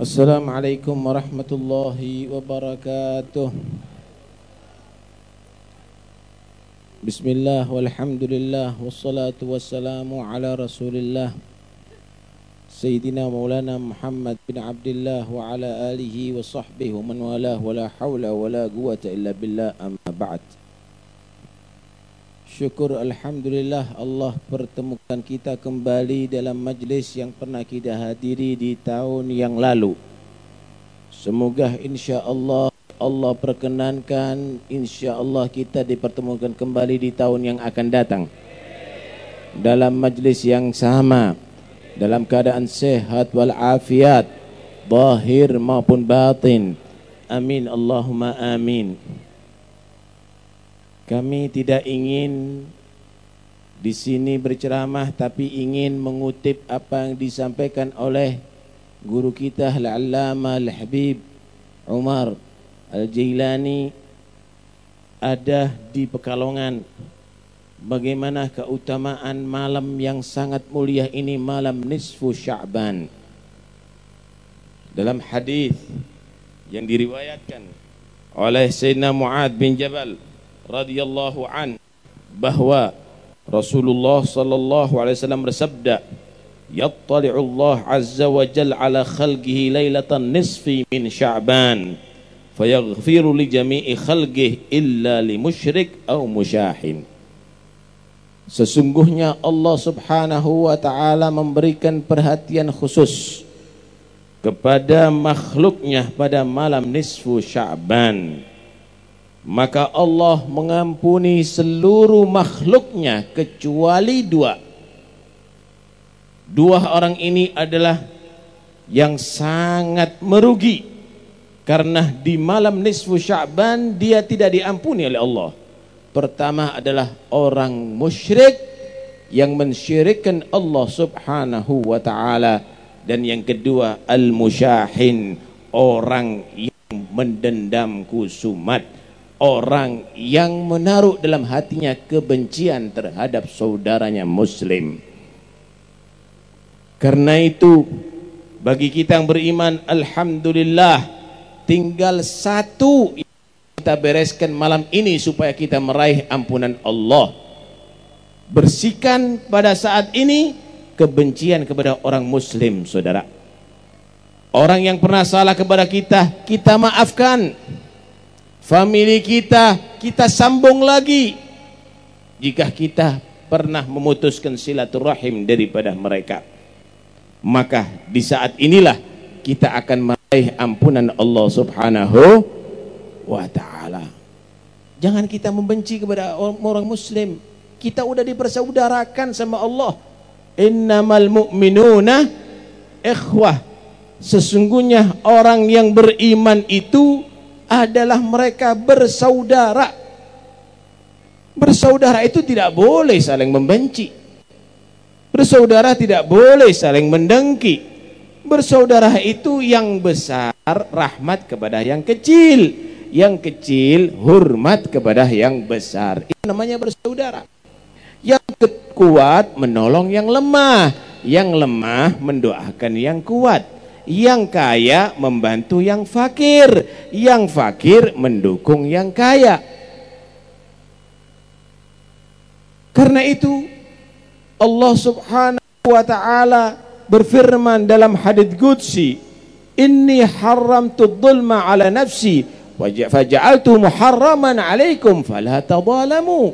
السلام عليكم ورحمة الله وبركاته بسم الله والحمد لله والصلاة والسلام على رسول الله سيدنا مولانا محمد بن عبد الله وعلى آله وصحبه ومن والاه ولا حول ولا قوة إلا بالله أما بعد Syukur Alhamdulillah Allah pertemukan kita kembali dalam majlis yang pernah kita hadiri di tahun yang lalu. Semoga insya Allah Allah perkenankan insya Allah kita dipertemukan kembali di tahun yang akan datang. Dalam majlis yang sama. Dalam keadaan sehat walafiat. Zahir maupun batin. Amin Allahumma amin. Kami tidak ingin di sini berceramah tapi ingin mengutip apa yang disampaikan oleh guru kita Al-Allama Al-Habib Umar Al-Jailani ada di Pekalongan. Bagaimana keutamaan malam yang sangat mulia ini malam nisfu Sya'ban? Dalam hadis yang diriwayatkan oleh Sayyidina Muad bin Jabal radhiyallahu an bahwa Rasulullah sallallahu alaihi wasallam bersabda yattali'u Allah azza wa jalla ala khalqihi lailatan nisfi min sya'ban fayaghfiru li jami'i khalqihi illa li musyrik aw musyahin. Sesungguhnya Allah subhanahu wa ta'ala memberikan perhatian khusus kepada makhluknya pada malam nisfu sya'ban maka Allah mengampuni seluruh makhluknya kecuali dua. Dua orang ini adalah yang sangat merugi karena di malam nisfu Sya'ban dia tidak diampuni oleh Allah. Pertama adalah orang musyrik yang mensyirikkan Allah Subhanahu wa taala dan yang kedua al-musyahin orang yang mendendam kusumat orang yang menaruh dalam hatinya kebencian terhadap saudaranya muslim. Karena itu bagi kita yang beriman alhamdulillah tinggal satu kita bereskan malam ini supaya kita meraih ampunan Allah. Bersihkan pada saat ini kebencian kepada orang muslim, Saudara. Orang yang pernah salah kepada kita, kita maafkan family kita, kita sambung lagi. Jika kita pernah memutuskan silaturahim daripada mereka. Maka di saat inilah kita akan meraih ampunan Allah subhanahu wa ta'ala. Jangan kita membenci kepada orang muslim. Kita udah dipersaudarakan sama Allah. Innamal mu'minuna ikhwah. Sesungguhnya orang yang beriman itu adalah mereka bersaudara. Bersaudara itu tidak boleh saling membenci. Bersaudara tidak boleh saling mendengki. Bersaudara itu yang besar rahmat kepada yang kecil. Yang kecil hormat kepada yang besar. Itu namanya bersaudara. Yang kuat menolong yang lemah. Yang lemah mendoakan yang kuat yang kaya membantu yang fakir, yang fakir mendukung yang kaya. Karena itu Allah Subhanahu wa taala berfirman dalam hadits qudsi, "Inni haramtu dzulma 'ala nafsi wa faja'altu muharraman 'alaikum fala tadhalamu."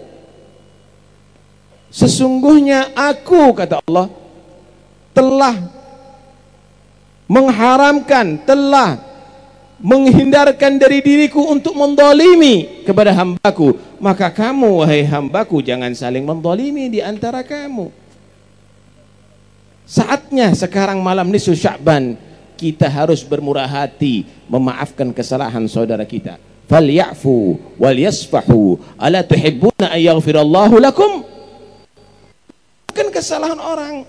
Sesungguhnya aku kata Allah telah mengharamkan telah menghindarkan dari diriku untuk mendolimi kepada hambaku. Maka kamu wahai hambaku jangan saling mendolimi di antara kamu. Saatnya sekarang malam nisu sya'ban kita harus bermurah hati memaafkan kesalahan saudara kita. Falyafu wal yasfahu ala tuhibbuna ayyaghfirallahu lakum? Bukan kesalahan orang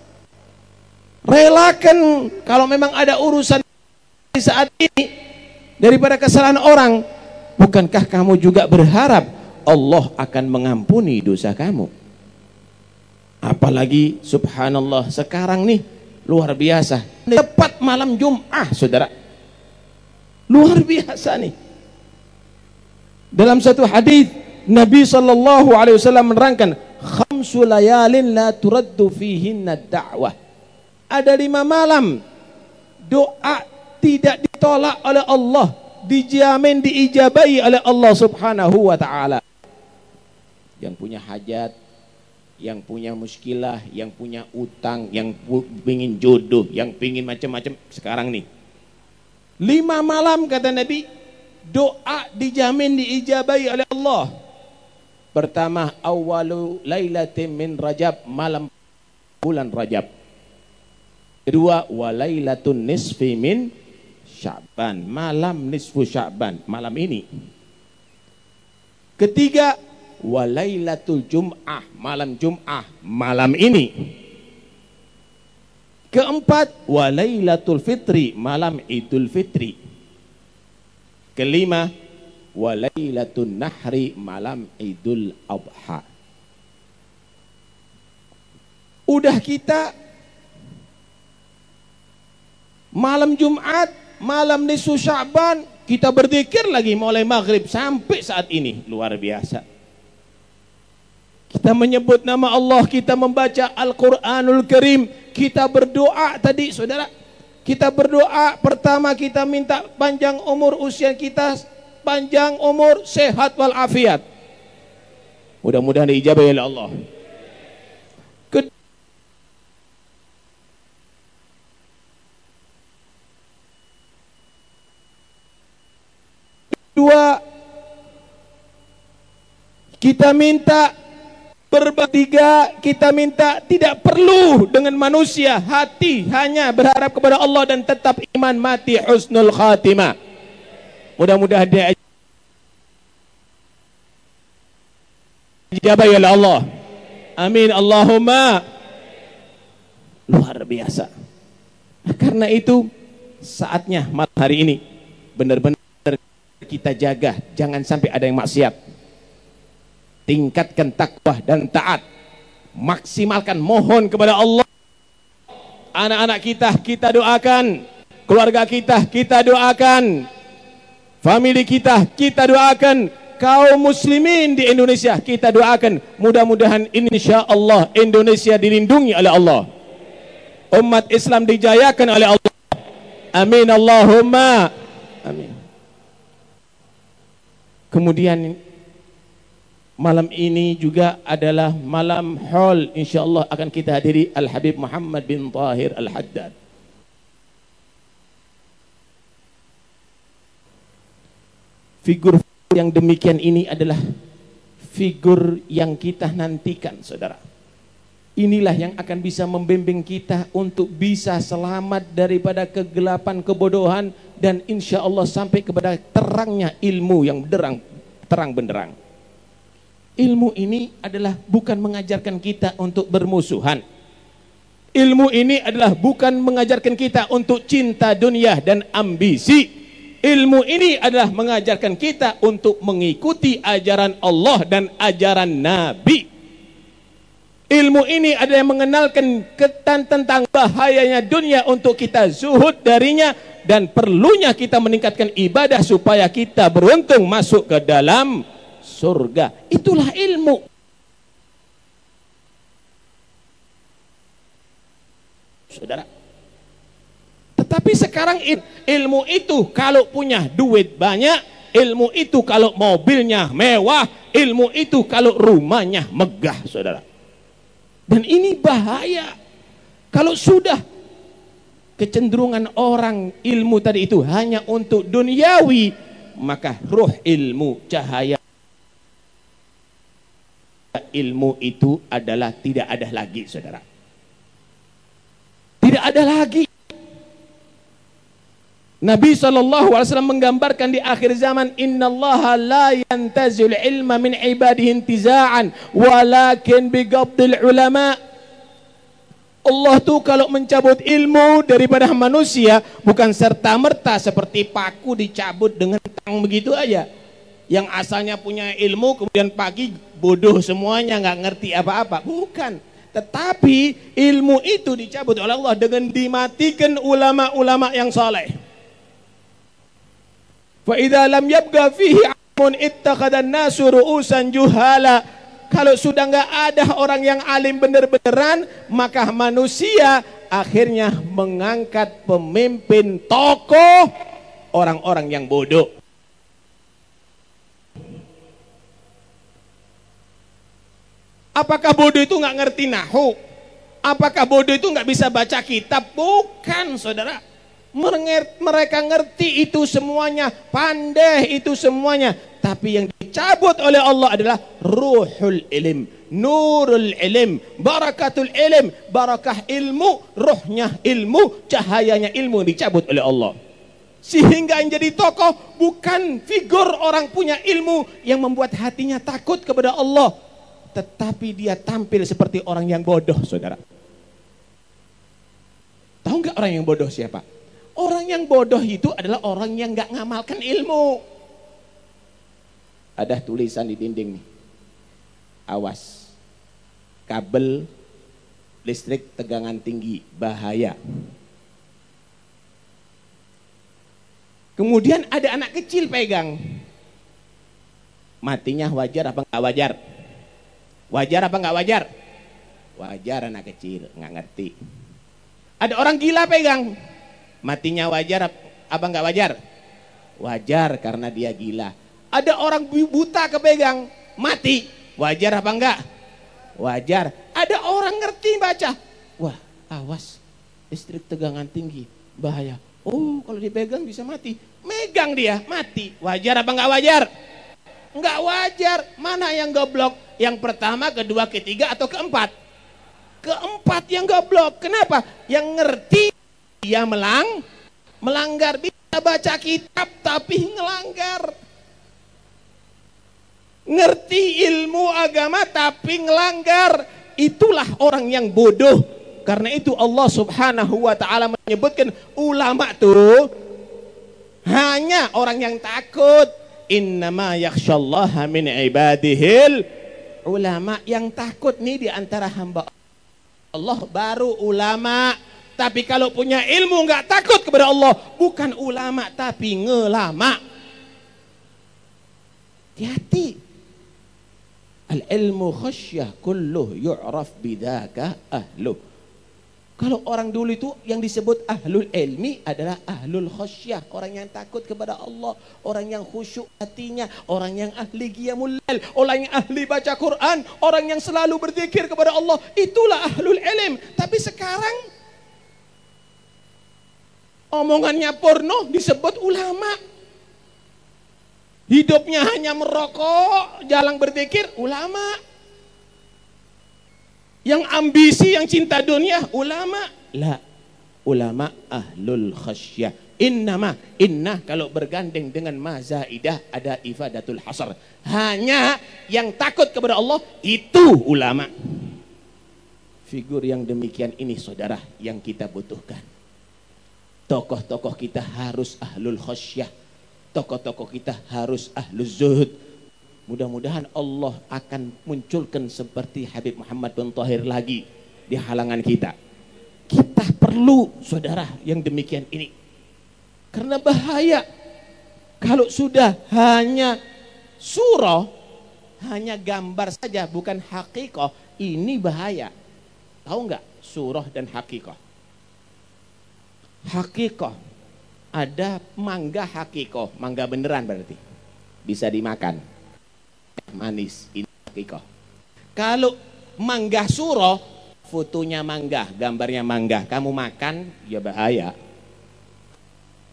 Relakan kalau memang ada urusan di saat ini daripada kesalahan orang. Bukankah kamu juga berharap Allah akan mengampuni dosa kamu? Apalagi subhanallah sekarang nih luar biasa tepat malam Jum'ah saudara luar biasa nih dalam satu hadis Nabi sallallahu alaihi wasallam menerangkan khamsu layalin la turaddu fihinna da'wah ada lima malam doa tidak ditolak oleh Allah dijamin diijabai oleh Allah subhanahu wa ta'ala yang punya hajat yang punya muskilah, yang punya utang, yang ingin jodoh, yang ingin macam-macam sekarang nih. Lima malam kata Nabi, doa dijamin diijabai oleh Allah. Pertama, awalu lailatin min Rajab, malam bulan Rajab. Kedua, walailatun nisfi min Sya'ban, malam nisfu Sya'ban, malam ini. Ketiga, walailatul jum'ah. Malam jum'ah. Malam ini. Keempat walailatul fitri. Malam idul fitri. Kelima walailatul nahri. Malam idul adha. Udah kita malam Jumat malam nisu Sya'ban kita berzikir lagi mulai maghrib sampai saat ini luar biasa kita menyebut nama Allah, kita membaca Al-Quranul Karim, kita berdoa tadi saudara. Kita berdoa pertama kita minta panjang umur usia kita, panjang umur, sehat walafiat. Mudah-mudahan diijabah oleh Allah. Kedua, kita minta Bertiga kita minta tidak perlu dengan manusia hati hanya berharap kepada Allah dan tetap iman mati husnul khatimah. Mudah-mudahan dia dijabah oleh Allah. Amin Allahumma. Luar biasa. Nah, karena itu saatnya malam hari ini benar-benar kita jaga jangan sampai ada yang maksiat tingkatkan takwa dan taat. Maksimalkan mohon kepada Allah. Anak-anak kita kita doakan. Keluarga kita kita doakan. Family kita kita doakan. Kaum muslimin di Indonesia kita doakan. Mudah-mudahan insya Allah Indonesia dilindungi oleh Allah. Umat Islam dijayakan oleh Allah. Amin. Allahumma. Amin. Kemudian malam ini juga adalah malam haul. Insyaallah akan kita hadiri Al Habib Muhammad bin Tahir Al Haddad figur yang demikian ini adalah figur yang kita nantikan saudara. Inilah yang akan bisa membimbing kita untuk bisa selamat daripada kegelapan kebodohan dan insya Allah sampai kepada terangnya ilmu yang berderang terang benderang Ilmu ini adalah bukan mengajarkan kita untuk bermusuhan. Ilmu ini adalah bukan mengajarkan kita untuk cinta dunia dan ambisi. Ilmu ini adalah mengajarkan kita untuk mengikuti ajaran Allah dan ajaran Nabi. Ilmu ini adalah mengenalkan ketan tentang bahayanya dunia untuk kita zuhud darinya dan perlunya kita meningkatkan ibadah supaya kita beruntung masuk ke dalam surga. Itulah ilmu. Saudara. Tetapi sekarang ilmu itu kalau punya duit banyak, ilmu itu kalau mobilnya mewah, ilmu itu kalau rumahnya megah, saudara. Dan ini bahaya. Kalau sudah kecenderungan orang ilmu tadi itu hanya untuk duniawi, maka ruh ilmu cahaya ilmu itu adalah tidak ada lagi saudara. Tidak ada lagi. Nabi SAW menggambarkan di akhir zaman Inna Allah la yantazul ilma min ibadihi intiza'an walakin bigabdil ulama. Allah tuh kalau mencabut ilmu daripada manusia bukan serta-merta seperti paku dicabut dengan tang begitu aja yang asalnya punya ilmu kemudian pagi bodoh semuanya nggak ngerti apa-apa bukan Tetapi ilmu itu dicabut oleh Allah dengan dimatikan ulama-ulama yang saleh. Fa idza lam yabqa fihi amun ittakhadha an-nasu ru'usan juhala. Kalau sudah nggak ada orang yang alim benar-beneran, maka manusia akhirnya mengangkat pemimpin tokoh orang-orang yang bodoh. Apakah bodoh itu nggak ngerti nahu? Apakah bodoh itu nggak bisa baca kitab? Bukan, saudara. Mereka ngerti itu semuanya, pandai itu semuanya. Tapi yang dicabut oleh Allah adalah ruhul ilim, nurul ilim, barakatul ilim, barakah ilmu, rohnya ilmu, cahayanya ilmu yang dicabut oleh Allah. Sehingga yang jadi tokoh bukan figur orang punya ilmu yang membuat hatinya takut kepada Allah, tetapi dia tampil seperti orang yang bodoh, saudara. Tahu nggak orang yang bodoh siapa? Orang yang bodoh itu adalah orang yang nggak ngamalkan ilmu. Ada tulisan di dinding nih. Awas. Kabel listrik tegangan tinggi, bahaya. Kemudian ada anak kecil pegang. Matinya wajar apa nggak wajar? Wajar apa nggak wajar? Wajar anak kecil, nggak ngerti. Ada orang gila pegang. Matinya wajar apa nggak wajar? Wajar karena dia gila. Ada orang buta kepegang, mati. Wajar apa enggak? Wajar. Ada orang ngerti baca. Wah, awas. Listrik tegangan tinggi, bahaya. Oh, kalau dipegang bisa mati. Megang dia, mati. Wajar apa enggak wajar? Enggak wajar. Mana yang goblok? Yang pertama, kedua, ketiga, atau keempat? Keempat yang goblok. Kenapa? Yang ngerti dia melang, melanggar. Bisa baca kitab tapi ngelanggar. Ngerti ilmu agama tapi ngelanggar. Itulah orang yang bodoh. Karena itu Allah subhanahu wa ta'ala menyebutkan ulama tuh hanya orang yang takut innama yakhshallaha min ibadihil ulama. Yang takut nih di antara hamba Allah baru ulama. Tapi kalau punya ilmu nggak takut kepada Allah. Bukan ulama tapi ngelama. Hati-hati. Al ilmu khasyah kulluh yu'raf bidaka ahluh kalau orang dulu itu yang disebut ahlul ilmi adalah ahlul khasyah. Orang yang takut kepada Allah. Orang yang khusyuk hatinya. Orang yang ahli qiyamul lail. Orang yang ahli baca Quran. Orang yang selalu berzikir kepada Allah. Itulah ahlul ilm. Tapi sekarang omongannya porno disebut ulama. Hidupnya hanya merokok, jalan berzikir, ulama. Yang ambisi, yang cinta dunia, ulama. La, ulama ahlul khasyah. Innama, inna kalau bergandeng dengan mazaidah ada ifadatul hasar. Hanya yang takut kepada Allah itu ulama. Figur yang demikian ini saudara yang kita butuhkan. Tokoh-tokoh kita harus ahlul khasyah. Tokoh-tokoh kita harus ahlul zuhud Mudah-mudahan Allah akan munculkan seperti Habib Muhammad bin Tahir lagi di halangan kita. Kita perlu saudara yang demikian ini. Karena bahaya kalau sudah hanya surah, hanya gambar saja bukan hakikoh, ini bahaya. Tahu nggak surah dan hakikoh? Hakikoh ada mangga hakikoh, mangga beneran berarti bisa dimakan manis ini. Kalau mangga suro, fotonya mangga, gambarnya mangga, kamu makan ya bahaya.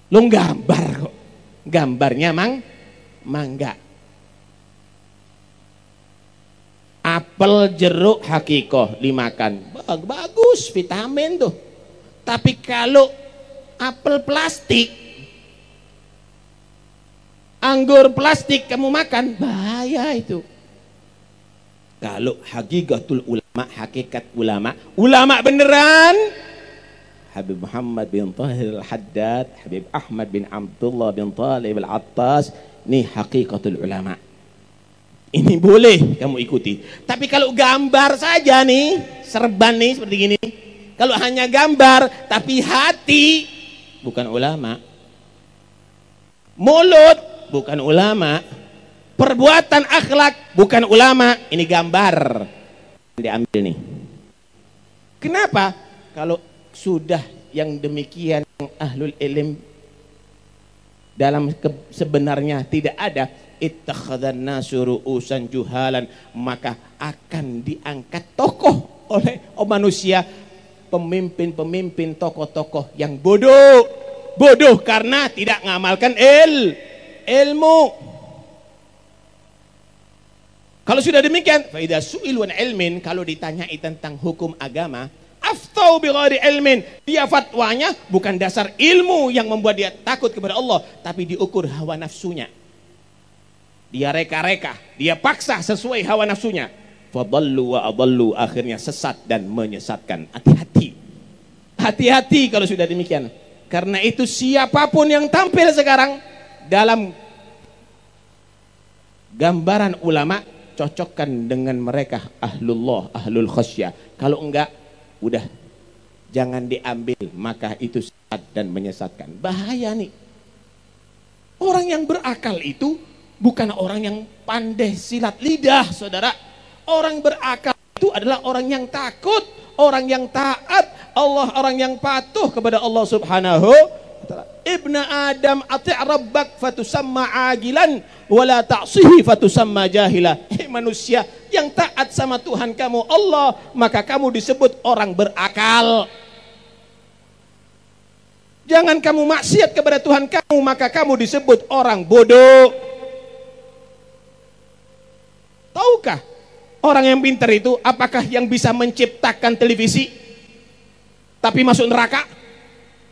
Lu gambar kok. Gambarnya mang mangga. Apel jeruk hakikoh dimakan. Bagus vitamin tuh. Tapi kalau apel plastik anggur plastik kamu makan, bahaya itu. Kalau hakikatul ulama, hakikat ulama, ulama beneran, Habib Muhammad bin Tahir al-Haddad, Habib Ahmad bin Abdullah bin Talib al-Attas, ini hakikatul ulama. Ini boleh kamu ikuti. Tapi kalau gambar saja nih, serban nih seperti gini. Kalau hanya gambar tapi hati bukan ulama. Mulut bukan ulama. Perbuatan akhlak bukan ulama. Ini gambar. Diambil nih. Kenapa? Kalau sudah yang demikian ahlul ilm dalam sebenarnya tidak ada ittakhadhan nasu ru'usan juhalan maka akan diangkat tokoh oleh oh manusia pemimpin-pemimpin tokoh-tokoh yang bodoh bodoh karena tidak mengamalkan il ilmu kalau sudah demikian faida su'ilu ilmin kalau ditanyai tentang hukum agama aftau bighairi ilmin. Dia fatwanya bukan dasar ilmu yang membuat dia takut kepada Allah, tapi diukur hawa nafsunya. Dia reka-reka, dia paksa sesuai hawa nafsunya. Fadallu wa adallu akhirnya sesat dan menyesatkan. Hati-hati. Hati-hati kalau sudah demikian. Karena itu siapa pun yang tampil sekarang dalam gambaran ulama cocokkan dengan mereka ahlullah, ahlul khasyah. Kalau enggak udah. Jangan diambil maka itu sesat dan menyesatkan. Bahaya nih. Orang yang berakal itu bukan orang yang pandai silat lidah saudara. Orang berakal itu adalah orang yang takut orang yang taat Allah orang yang patuh kepada Allah subhanahu Ibnu Adam ati' rabbak fatusamma agilan wala ta'sihi fatusamma jahila. Manusia yang taat sama Tuhan kamu Allah, maka kamu disebut orang berakal. Jangan kamu maksiat kepada Tuhan kamu, maka kamu disebut orang bodoh. Tahukah orang yang pintar itu apakah yang bisa menciptakan televisi tapi masuk neraka?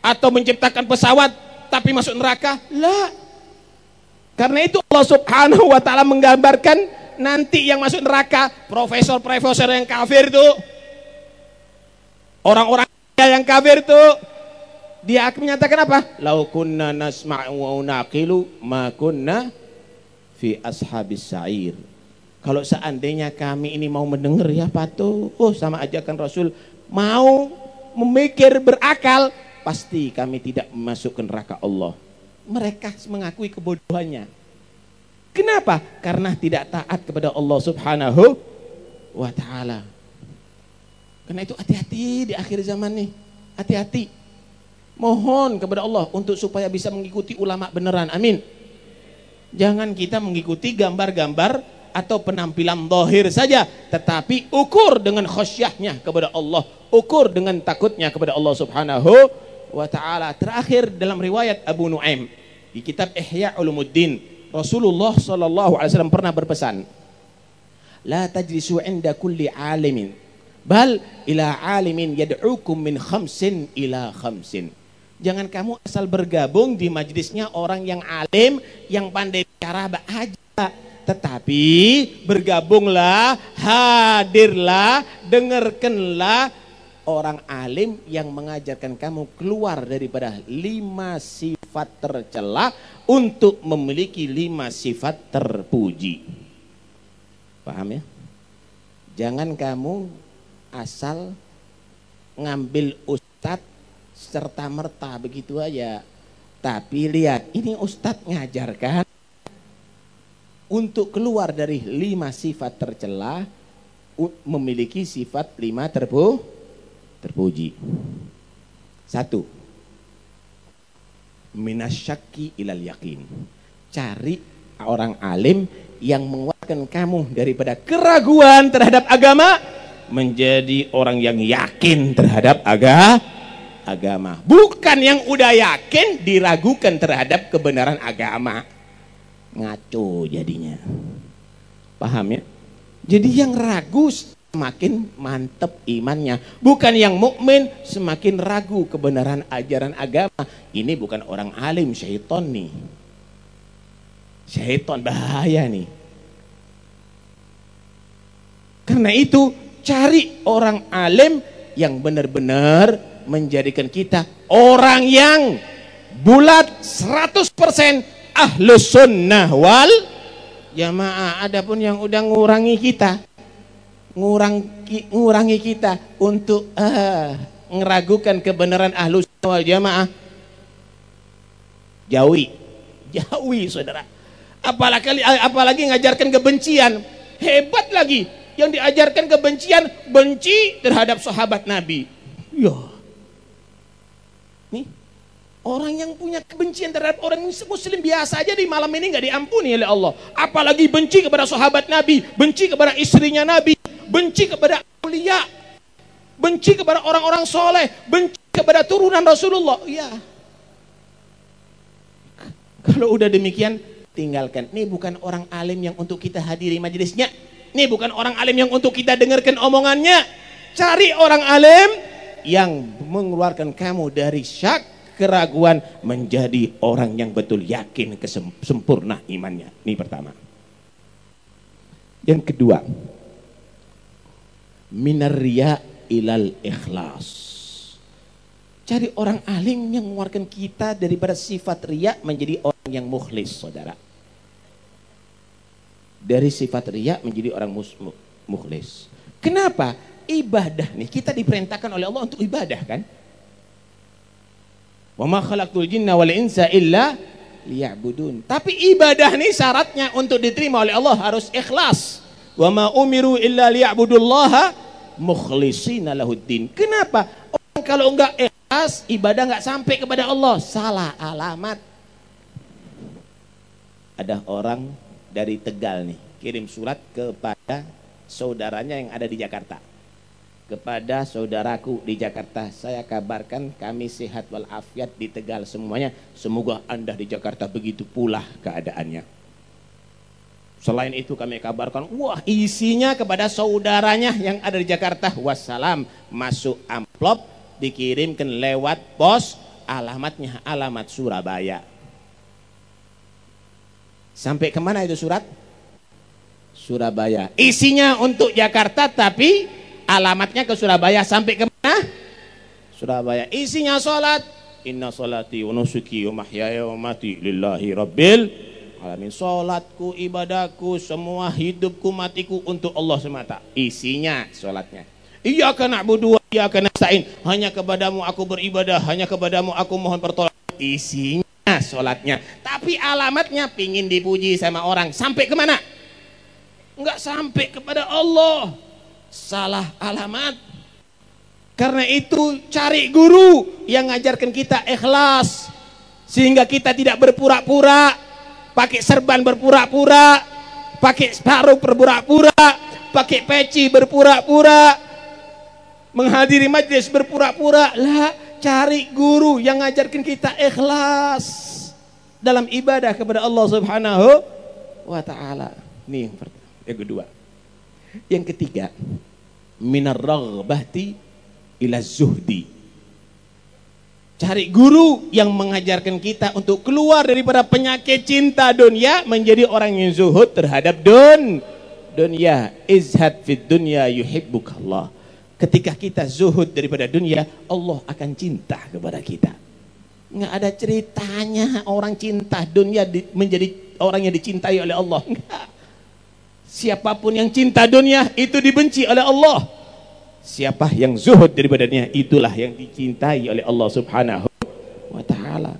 Atau menciptakan pesawat tapi masuk neraka? Lah. Karena itu Allah Subhanahu wa taala menggambarkan nanti yang masuk neraka profesor-profesor yang kafir itu orang-orang yang kafir itu dia akan menyatakan apa? Lau kunna nasma'u wa naqilu ma kunna fi ashabis sa'ir. Kalau seandainya kami ini mau mendengar ya patuh, oh sama aja kan Rasul mau memikir berakal, pasti kami tidak masuk ke neraka Allah. Mereka mengakui kebodohannya. Kenapa? Karena tidak taat kepada Allah Subhanahu wa taala. Karena itu hati-hati di akhir zaman nih. Hati-hati. Mohon kepada Allah untuk supaya bisa mengikuti ulama beneran. Amin. Jangan kita mengikuti gambar-gambar atau penampilan dohir saja. Tetapi ukur dengan khosyahnya kepada Allah. Ukur dengan takutnya kepada Allah subhanahu wa taala. Terakhir dalam riwayat Abu Nuaim di kitab Ihya Ulumuddin, Rasulullah sallallahu alaihi wasallam pernah berpesan, "La tajlisu 'inda kulli 'alimin, bal ila 'alimin yad'ukum min khamsin ila khamsin." Jangan kamu asal bergabung di majlisnya orang yang alim, yang pandai bicara aja. Tetapi bergabunglah, hadirlah, dengarkanlah orang alim yang mengajarkan kamu keluar daripada lima sifat tercela untuk memiliki lima sifat terpuji. Paham ya? Jangan kamu asal ngambil ustadz serta merta begitu aja. Tapi lihat, ini ustadz ngajarkan untuk keluar dari lima sifat tercela memiliki sifat lima terpuji terpuji. Satu, minasyaki ilal yakin. Cari orang alim yang menguatkan kamu daripada keraguan terhadap agama menjadi orang yang yakin terhadap aga, agama. Bukan yang udah yakin diragukan terhadap kebenaran agama. Ngaco jadinya. Paham ya? Jadi yang ragu semakin mantep imannya. Bukan yang mukmin semakin ragu kebenaran ajaran agama. Ini bukan orang alim, syaiton nih. Syaiton bahaya nih. Karena itu cari orang alim yang benar-benar menjadikan kita orang yang bulat 100% ahlus sunnah wal Jamaah, adapun yang udah ngurangi kita, ngurang ngurangi kita untuk uh, ngeragukan kebenaran ahlu wal jamaah, jauhi, jauhi saudara. Apalagi apalagi ngajarkan kebencian, hebat lagi yang diajarkan kebencian, benci terhadap sahabat Nabi. Ya. Nih, Orang yang punya kebencian terhadap orang muslim biasa aja di malam ini nggak diampuni oleh Allah. Apalagi benci kepada sahabat Nabi, benci kepada istrinya Nabi, benci kepada mulia, benci kepada orang-orang soleh, benci kepada turunan Rasulullah. Ya. Kalau udah demikian, tinggalkan. Ini bukan orang alim yang untuk kita hadiri majelisnya. Ini bukan orang alim yang untuk kita dengarkan omongannya. Cari orang alim yang mengeluarkan kamu dari syak keraguan menjadi orang yang betul yakin kesempurna imannya. Ini pertama. Yang kedua, minarya ilal ikhlas. Cari orang alim yang mengeluarkan kita daripada sifat ria menjadi orang yang mukhlis, saudara. Dari sifat ria menjadi orang mukhlis. Kenapa? Ibadah nih, kita diperintahkan oleh Allah untuk ibadah kan? Wa khalaqtul jinna wal insa illa liya'budun. Tapi ibadah ini syaratnya untuk diterima oleh Allah harus ikhlas. Wa ma umiru illa liya'budullaha mukhlishina lahuddin. Kenapa? Orang kalau enggak ikhlas, ibadah enggak sampai kepada Allah. Salah alamat. Ada orang dari Tegal nih, kirim surat kepada saudaranya yang ada di Jakarta kepada saudaraku di Jakarta. Saya kabarkan kami sehat walafiat di Tegal semuanya. Semoga Anda di Jakarta begitu pula keadaannya. Selain itu kami kabarkan, wah isinya kepada saudaranya yang ada di Jakarta. Wassalam, masuk amplop, dikirimkan lewat pos, alamatnya alamat Surabaya. Sampai ke mana itu surat? Surabaya. Isinya untuk Jakarta tapi alamatnya ke Surabaya sampai ke mana? Surabaya. Isinya salat. Inna salati wa nusuki wa mahyaya wa mati lillahi rabbil alamin. Salatku, ibadahku, semua hidupku, matiku untuk Allah semata. Isinya salatnya. Iyyaka na'budu wa iyyaka nasta'in. Hanya kepadamu aku beribadah, hanya kepadamu aku mohon pertolongan. Isinya salatnya. Tapi alamatnya pingin dipuji sama orang. Sampai ke mana? Enggak sampai kepada Allah salah alamat. Karena itu cari guru yang ngajarkan kita ikhlas sehingga kita tidak berpura-pura, pakai serban berpura-pura, pakai sarung berpura-pura, pakai peci berpura-pura, menghadiri majlis berpura-pura. Lah, cari guru yang ngajarkan kita ikhlas dalam ibadah kepada Allah Subhanahu wa taala. Ini yang pertama, yang kedua. Yang ketiga, minar raghbati ila zuhdi. Cari guru yang mengajarkan kita untuk keluar daripada penyakit cinta dunia menjadi orang yang zuhud terhadap dun dunia. Izhad fid dunya Allah. Ketika kita zuhud daripada dunia, Allah akan cinta kepada kita. Nggak ada ceritanya orang cinta dunia menjadi orang yang dicintai oleh Allah. Enggak. Siapa pun yang cinta dunia itu dibenci oleh Allah. Siapa yang zuhud daripada dunia itulah yang dicintai oleh Allah Subhanahu wa taala.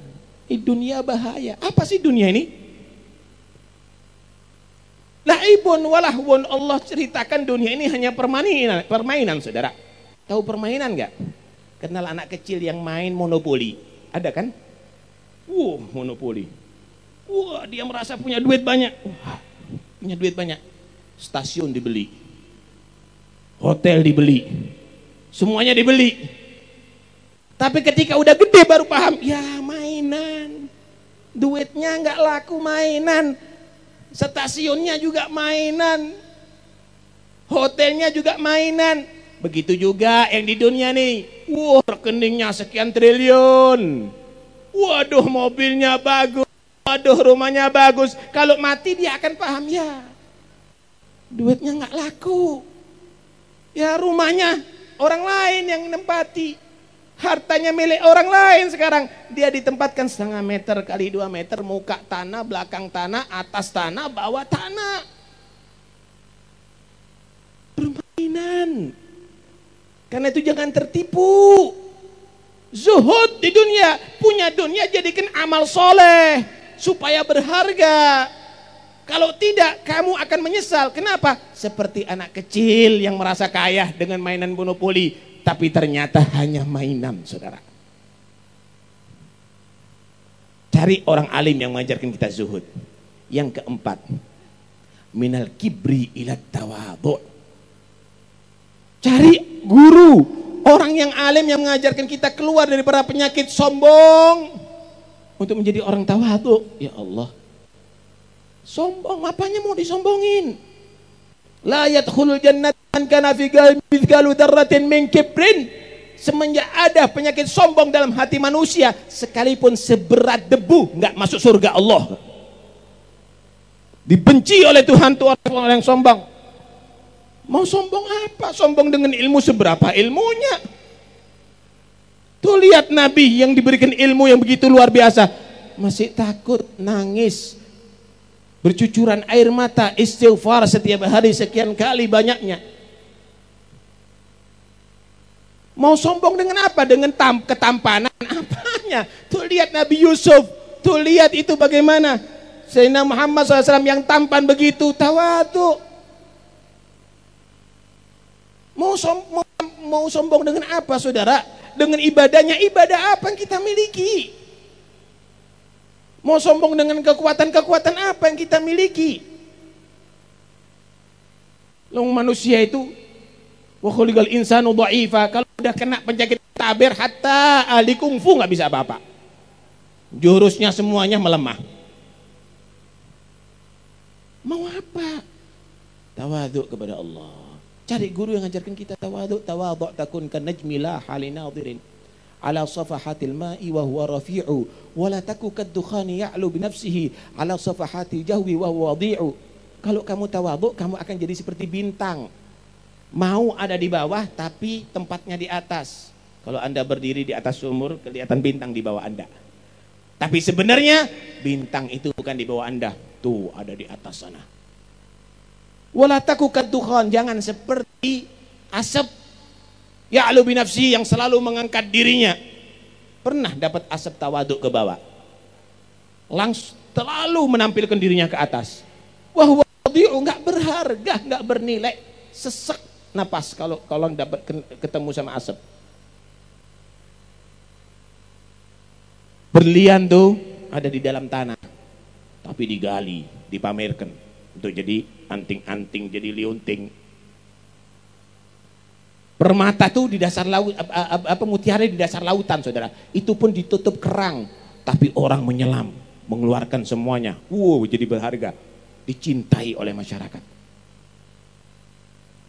Ini dunia bahaya. Apa sih dunia ini? Laibun walahwun Allah ceritakan dunia ini hanya permainan, permainan saudara. Tahu permainan enggak? Kenal anak kecil yang main monopoli. Ada kan? Wow, monopoli. Wah, dia merasa punya duit banyak. Punya duit banyak stasiun dibeli, hotel dibeli, semuanya dibeli. Tapi ketika udah gede baru paham, ya mainan, duitnya nggak laku mainan, stasiunnya juga mainan, hotelnya juga mainan. Begitu juga yang di dunia nih, wah rekeningnya sekian triliun, waduh mobilnya bagus, waduh rumahnya bagus. Kalau mati dia akan paham ya, duitnya nggak laku. Ya rumahnya orang lain yang nempati. Hartanya milik orang lain sekarang. Dia ditempatkan setengah meter kali dua meter, muka tanah, belakang tanah, atas tanah, bawah tanah. Permainan. Karena itu jangan tertipu. Zuhud di dunia, punya dunia jadikan amal soleh supaya berharga. Kalau tidak, kamu akan menyesal. Kenapa? Seperti anak kecil yang merasa kaya dengan mainan monopoli, tapi ternyata hanya mainan, saudara. Cari orang alim yang mengajarkan kita zuhud. Yang keempat, minal kibri ila tawadu. Cari guru, orang yang alim yang mengajarkan kita keluar dari para penyakit sombong untuk menjadi orang tawadu. Ya Allah, Sombong, apanya mau disombongin? La yadkhulul jannatan kana fi mithqalu dzarratin min kibrin. Semenjak ada penyakit sombong dalam hati manusia, sekalipun seberat debu nggak masuk surga Allah. Dibenci oleh Tuhan tuh orang yang sombong. Mau sombong apa? Sombong dengan ilmu seberapa ilmunya? Tuh lihat Nabi yang diberikan ilmu yang begitu luar biasa. Masih takut, nangis, bercucuran air mata istighfar setiap hari sekian kali banyaknya. Mau sombong dengan apa? Dengan tam ketampanan apanya? Tuh lihat Nabi Yusuf. Tuh lihat itu bagaimana? Sayyidina Muhammad SAW yang tampan begitu tawadu. Mau, som mau, mau sombong dengan apa saudara? Dengan ibadahnya ibadah apa yang kita miliki Mau sombong dengan kekuatan-kekuatan apa yang kita miliki? Long manusia itu wa khuliqal insanu dha'ifa. Kalau udah kena penyakit taber hatta ahli kungfu nggak bisa apa-apa. Jurusnya semuanya melemah. Mau apa? Tawaduk kepada Allah. Cari guru yang ajarkan kita tawaduk. Tawaduk takun kan najmilah halinadirin ala safahatil ma'i wa huwa rafi'u wa la taku kaddukhani ya'lu bi nafsihi ala safahatil jahwi wa huwa wadi'u. Kalau kamu tawadhu kamu akan jadi seperti bintang. Mau ada di bawah tapi tempatnya di atas. Kalau anda berdiri di atas sumur kelihatan bintang di bawah anda. Tapi sebenarnya bintang itu bukan di bawah anda. Tuh ada di atas sana. Wala taku kadukhan jangan seperti asap Ya'lu binafsi yang selalu mengangkat dirinya. Pernah dapat asap tawaduk ke bawah. Langsung selalu menampilkan dirinya ke atas. Wah, wadi'u nggak berharga, nggak bernilai. Sesek napas kalau kalau dapat ketemu sama asap. Berlian tuh ada di dalam tanah. Tapi digali, dipamerkan untuk jadi anting-anting, jadi liunting Permata itu di dasar laut apa, mutiara di dasar lautan saudara. Itu pun ditutup kerang, tapi orang menyelam, mengeluarkan semuanya. Wow, jadi berharga, dicintai oleh masyarakat.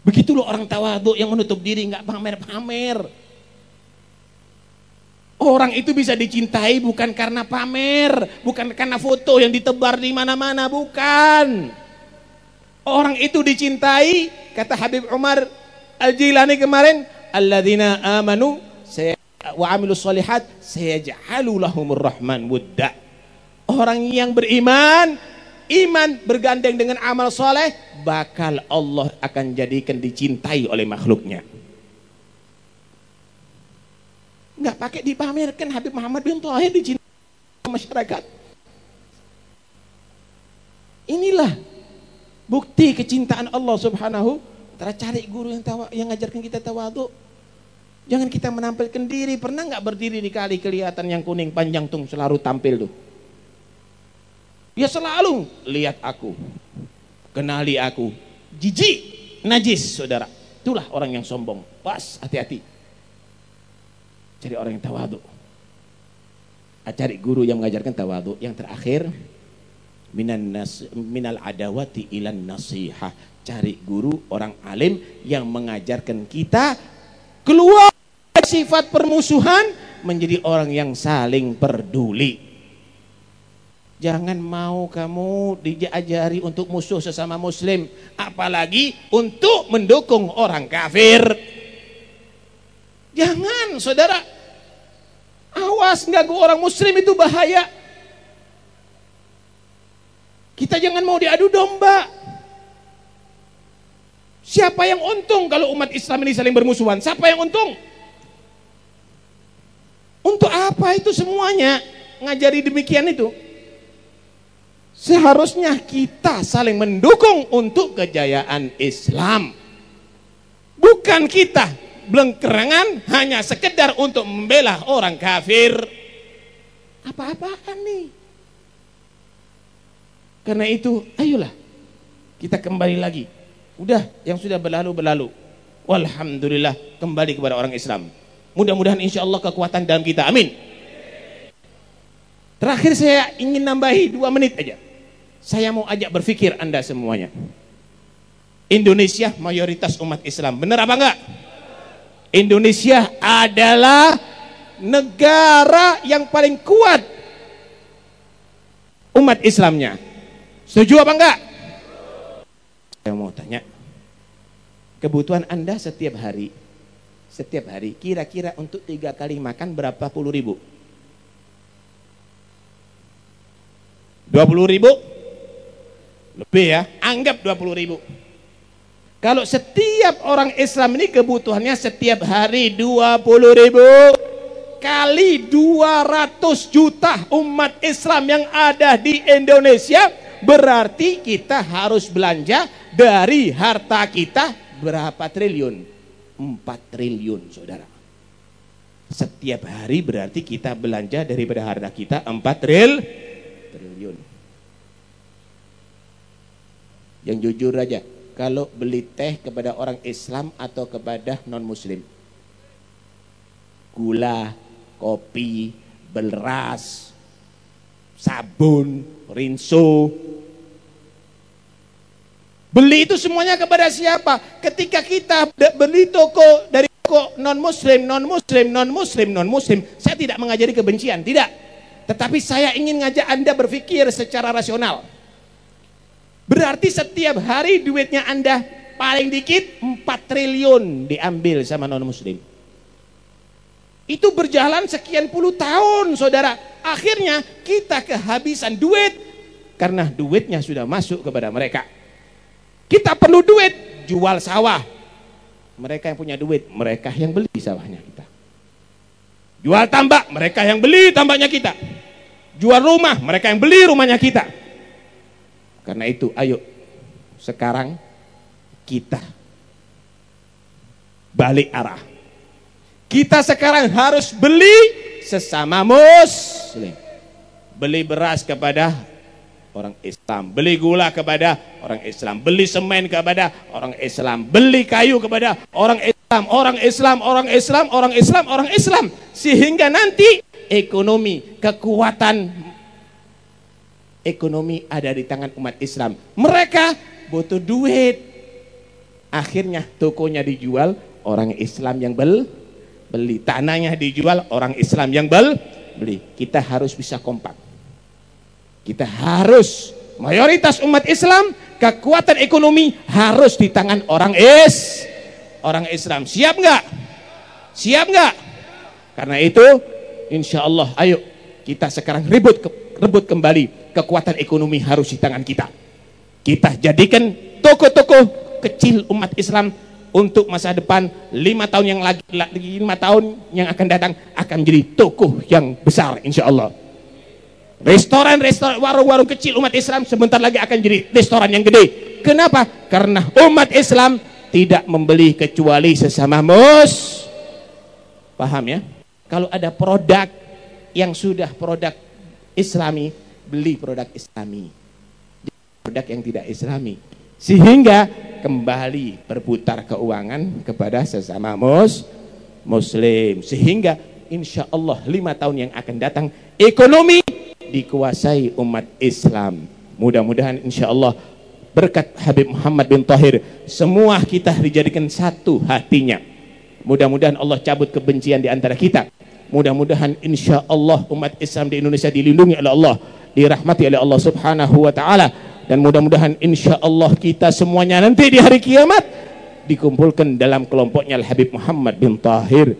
Begitu loh orang tawaduk yang menutup diri nggak pamer-pamer. Orang itu bisa dicintai bukan karena pamer, bukan karena foto yang ditebar di mana-mana, bukan. Orang itu dicintai, kata Habib Umar, Al-Jilani kemarin alladzina amanu wa amilus solihat sayaj'alu lahumur rahman wudda. Orang yang beriman, iman bergandeng dengan amal soleh, bakal Allah akan jadikan dicintai oleh makhluknya. Enggak pakai dipamerkan Habib Muhammad bin Thahir dicintai masyarakat. Inilah bukti kecintaan Allah Subhanahu Tara cari guru yang tawa, yang ngajarkan kita tawadu. Jangan kita menampilkan diri. Pernah nggak berdiri di kali kelihatan yang kuning panjang tuh selalu tampil tuh. Dia selalu lihat aku, kenali aku, jijik, najis, saudara. Itulah orang yang sombong. Pas, hati-hati. Cari orang yang tawadu. Cari guru yang mengajarkan tawadu. Yang terakhir, minal adawati ilan nasihah cari guru orang alim yang mengajarkan kita keluar sifat permusuhan menjadi orang yang saling peduli. Jangan mau kamu diajari untuk musuh sesama muslim, apalagi untuk mendukung orang kafir. Jangan, saudara. awas ganggu orang muslim itu bahaya. Kita jangan mau diadu domba. Siapa yang untung kalau umat Islam ini saling bermusuhan? Siapa yang untung? Untuk apa itu semuanya? Ngajari demikian itu. Seharusnya kita saling mendukung untuk kejayaan Islam. Bukan kita belengkerangan hanya sekedar untuk membela orang kafir. Apa-apaan nih? Karena itu, ayolah kita kembali lagi Udah, yang sudah berlalu berlalu. Walhamdulillah kembali kepada orang Islam. Mudah-mudahan insya Allah kekuatan dalam kita. Amin. Terakhir saya ingin nambahi dua menit aja. Saya mau ajak berpikir anda semuanya. Indonesia mayoritas umat Islam. Benar apa enggak? Indonesia adalah negara yang paling kuat umat Islamnya. Setuju apa enggak? Saya mau tanya, kebutuhan Anda setiap hari, setiap hari, kira-kira untuk tiga kali makan berapa puluh ribu? Dua puluh ribu? Lebih ya, anggap dua puluh ribu. Kalau setiap orang Islam ini kebutuhannya setiap hari dua puluh ribu kali 200 juta umat Islam yang ada di Indonesia berarti kita harus belanja dari harta kita berapa triliun? 4 triliun saudara. Setiap hari berarti kita belanja daripada harta kita 4 tril, triliun. Yang jujur aja, kalau beli teh kepada orang Islam atau kepada non muslim. Gula, kopi, beras, sabun, rinso, Beli itu semuanya kepada siapa? Ketika kita beli toko dari toko non muslim, non muslim, non muslim, non muslim, saya tidak mengajari kebencian, tidak. Tetapi saya ingin ngajak Anda berpikir secara rasional. Berarti setiap hari duitnya Anda paling dikit 4 triliun diambil sama non muslim. Itu berjalan sekian puluh tahun saudara. Akhirnya kita kehabisan duit karena duitnya sudah masuk kepada mereka. Kita perlu duit, jual sawah. Mereka yang punya duit, mereka yang beli sawahnya kita. Jual tambak, mereka yang beli tambaknya kita. Jual rumah, mereka yang beli rumahnya kita. Karena itu, ayo sekarang kita balik arah. Kita sekarang harus beli sesama muslim. Beli beras kepada orang Islam, beli gula kepada orang Islam, beli semen kepada orang Islam, beli kayu kepada orang Islam, orang Islam, orang Islam, orang Islam, orang Islam, sehingga nanti ekonomi, kekuatan ekonomi ada di tangan umat Islam. Mereka butuh duit. Akhirnya tokonya dijual, orang Islam yang bel beli. Tanahnya dijual, orang Islam yang bel beli. Kita harus bisa kompak. Kita harus mayoritas umat Islam kekuatan ekonomi harus di tangan orang is orang Islam. Siap nggak? Siap nggak? Karena itu, insya Allah, ayo kita sekarang ribut rebut kembali kekuatan ekonomi harus di tangan kita. Kita jadikan toko-toko kecil umat Islam untuk masa depan lima tahun yang lagi lima tahun yang akan datang akan menjadi toko yang besar insya Allah. Restoran-restoran, warung-warung kecil umat Islam sebentar lagi akan jadi restoran yang gede. Kenapa? Karena umat Islam tidak membeli kecuali sesama mus. Paham ya? Kalau ada produk yang sudah produk Islami, beli produk Islami. Produk yang tidak Islami. Sehingga kembali berputar keuangan kepada sesama mus muslim. Sehingga insya Allah lima tahun yang akan datang ekonomi dikuasai umat Islam. Mudah-mudahan insya Allah berkat Habib Muhammad bin Tahir semua kita dijadikan satu hatinya. Mudah-mudahan Allah cabut kebencian di antara kita. Mudah-mudahan insya Allah umat Islam di Indonesia dilindungi oleh Allah, dirahmati oleh Allah Subhanahu wa taala dan mudah-mudahan insya Allah kita semuanya nanti di hari kiamat dikumpulkan dalam kelompoknya Al Habib Muhammad bin Tahir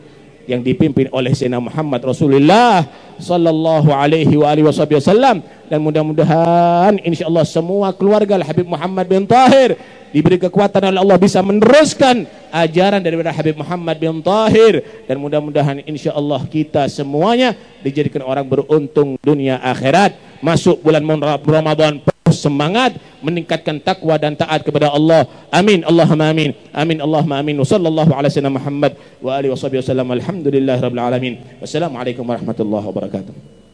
yang dipimpin oleh Sayyidina Muhammad Rasulullah sallallahu alaihi wa alihi wasallam. Dan mudah-mudahan insyaallah semua keluarga Habib Muhammad bin Tahir diberi kekuatan oleh Allah bisa meneruskan ajaran daripada Habib Muhammad bin Tahir. Dan mudah-mudahan insyaallah kita semuanya dijadikan orang beruntung dunia akhirat. Masuk bulan Ramadan semangat meningkatkan takwa dan taat kepada Allah. Amin. Allahumma amin. Amin. Allahumma amin. Sallallahu ala sayyidina Muhammad wa alihi wasallam alhamdulillah rabbil alamin. Wassalamualaikum warahmatullahi wabarakatuh